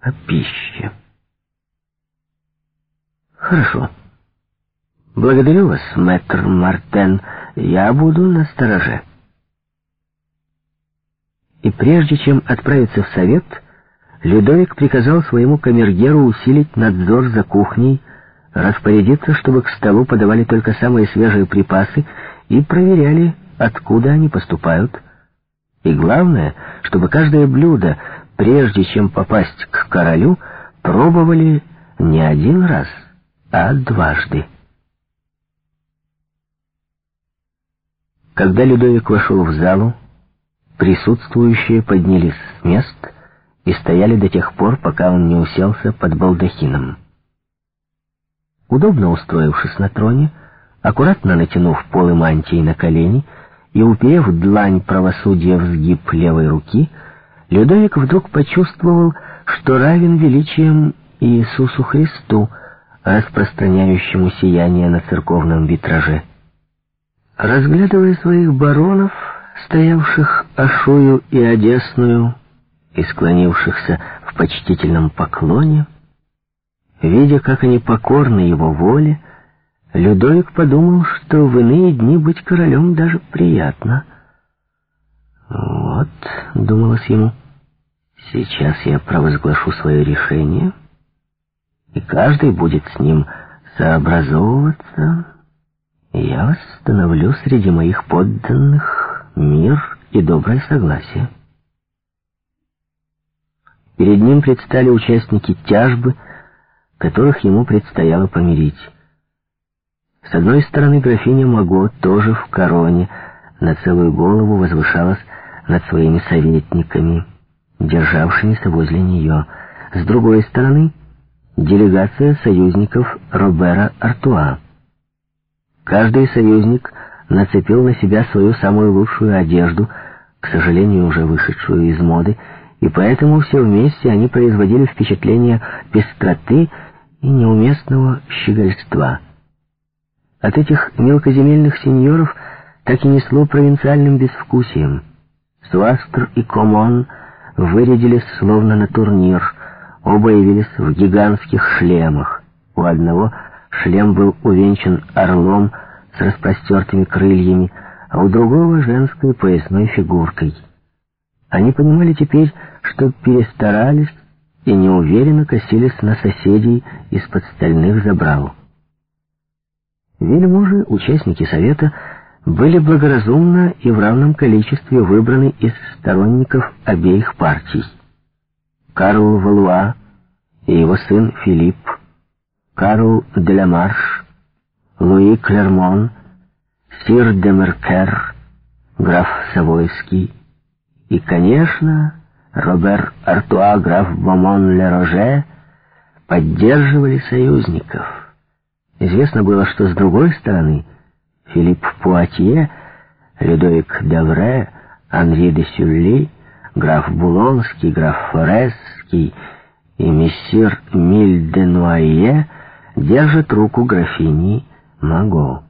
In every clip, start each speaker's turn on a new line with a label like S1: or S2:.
S1: о пище. Хорошо. Благодарю вас, мэтр Мартен. Я буду на стороже. И прежде чем отправиться в совет, Людовик приказал своему камергеру усилить надзор за кухней, распорядиться, чтобы к столу подавали только самые свежие припасы и проверяли, откуда они поступают. И главное, чтобы каждое блюдо, прежде чем попасть к королю, пробовали не один раз, а дважды. Когда Людовик вошел в залу, присутствующие поднялись с мест и стояли до тех пор, пока он не уселся под балдахином. Удобно устроившись на троне, аккуратно натянув полы мантии на колени и уперев длань правосудия в сгиб левой руки, Людовик вдруг почувствовал, что равен величием Иисусу Христу, распространяющему сияние на церковном витраже. Разглядывая своих баронов, стоявших Ашую и Одесную и склонившихся в почтительном поклоне, видя, как они покорны его воле, Людовик подумал, что в иные дни быть королем даже приятно. Думалось ему, — «сейчас я провозглашу свое решение, и каждый будет с ним сообразовываться, я восстановлю среди моих подданных мир и доброе согласие». Перед ним предстали участники тяжбы, которых ему предстояло помирить. С одной стороны, графиня Маго, тоже в короне, на целую голову возвышалась над своими советниками, державшимися возле нее. С другой стороны, делегация союзников Робера Артуа. Каждый союзник нацепил на себя свою самую лучшую одежду, к сожалению, уже вышедшую из моды, и поэтому все вместе они производили впечатление пестроты и неуместного щегольства. От этих мелкоземельных сеньоров так и несло провинциальным безвкусием. Суастр и Комон вырядились словно на турнир, оба явились в гигантских шлемах. У одного шлем был увенчан орлом с распростертыми крыльями, а у другого — женской поясной фигуркой. Они понимали теперь, что перестарались и неуверенно косились на соседей из-под стальных забрал. Вельможи, участники совета, были благоразумно и в равном количестве выбраны из сторонников обеих партий. Карл Валуа и его сын Филипп, Карл Делямарш, Луи Клермон, Сир де Меркер, граф Савойский и, конечно, Робер Артуа, граф Бомон-Ле-Роже поддерживали союзников. Известно было, что с другой стороны Филипп Пуатье, Людовик Девре, Анри де Сюлли, граф Булонский, граф Форесский и мессир Миль де Нуайе держат руку графини Маго.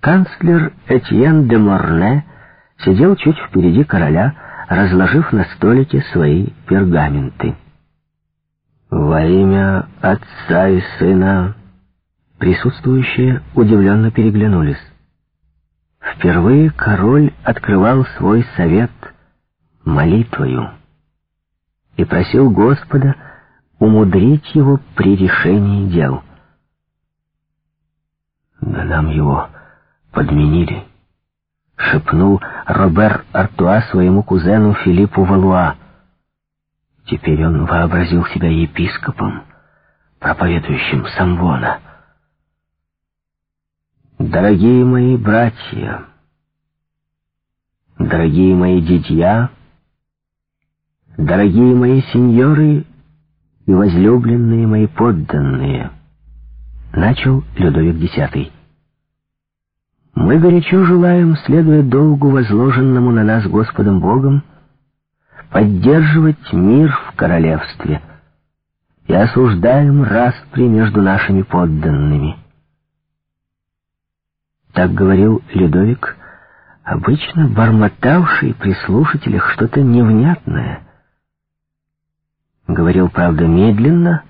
S1: Канцлер Этьен де Морне сидел чуть впереди короля, разложив на столике свои пергаменты. «Во имя Отца и Сына...» Присутствующие удивленно переглянулись. Впервые король открывал свой совет молитвою и просил Господа умудрить его при решении дел. «Да нам его подменили», — шепнул Робер Артуа своему кузену Филиппу Валуа. Теперь он вообразил себя епископом, проповедующим Самвона. Дорогие мои братья, дорогие мои дитя, дорогие мои сеньоры и возлюбленные мои подданные, начал Людовик X. Мы горячо желаем, следуя долгу, возложенному на нас Господом Богом, поддерживать мир в королевстве и осуждаем распри между нашими подданными. Так говорил Людовик, обычно бормотавший при слушателях что-то невнятное — Говорил, правда, медленно,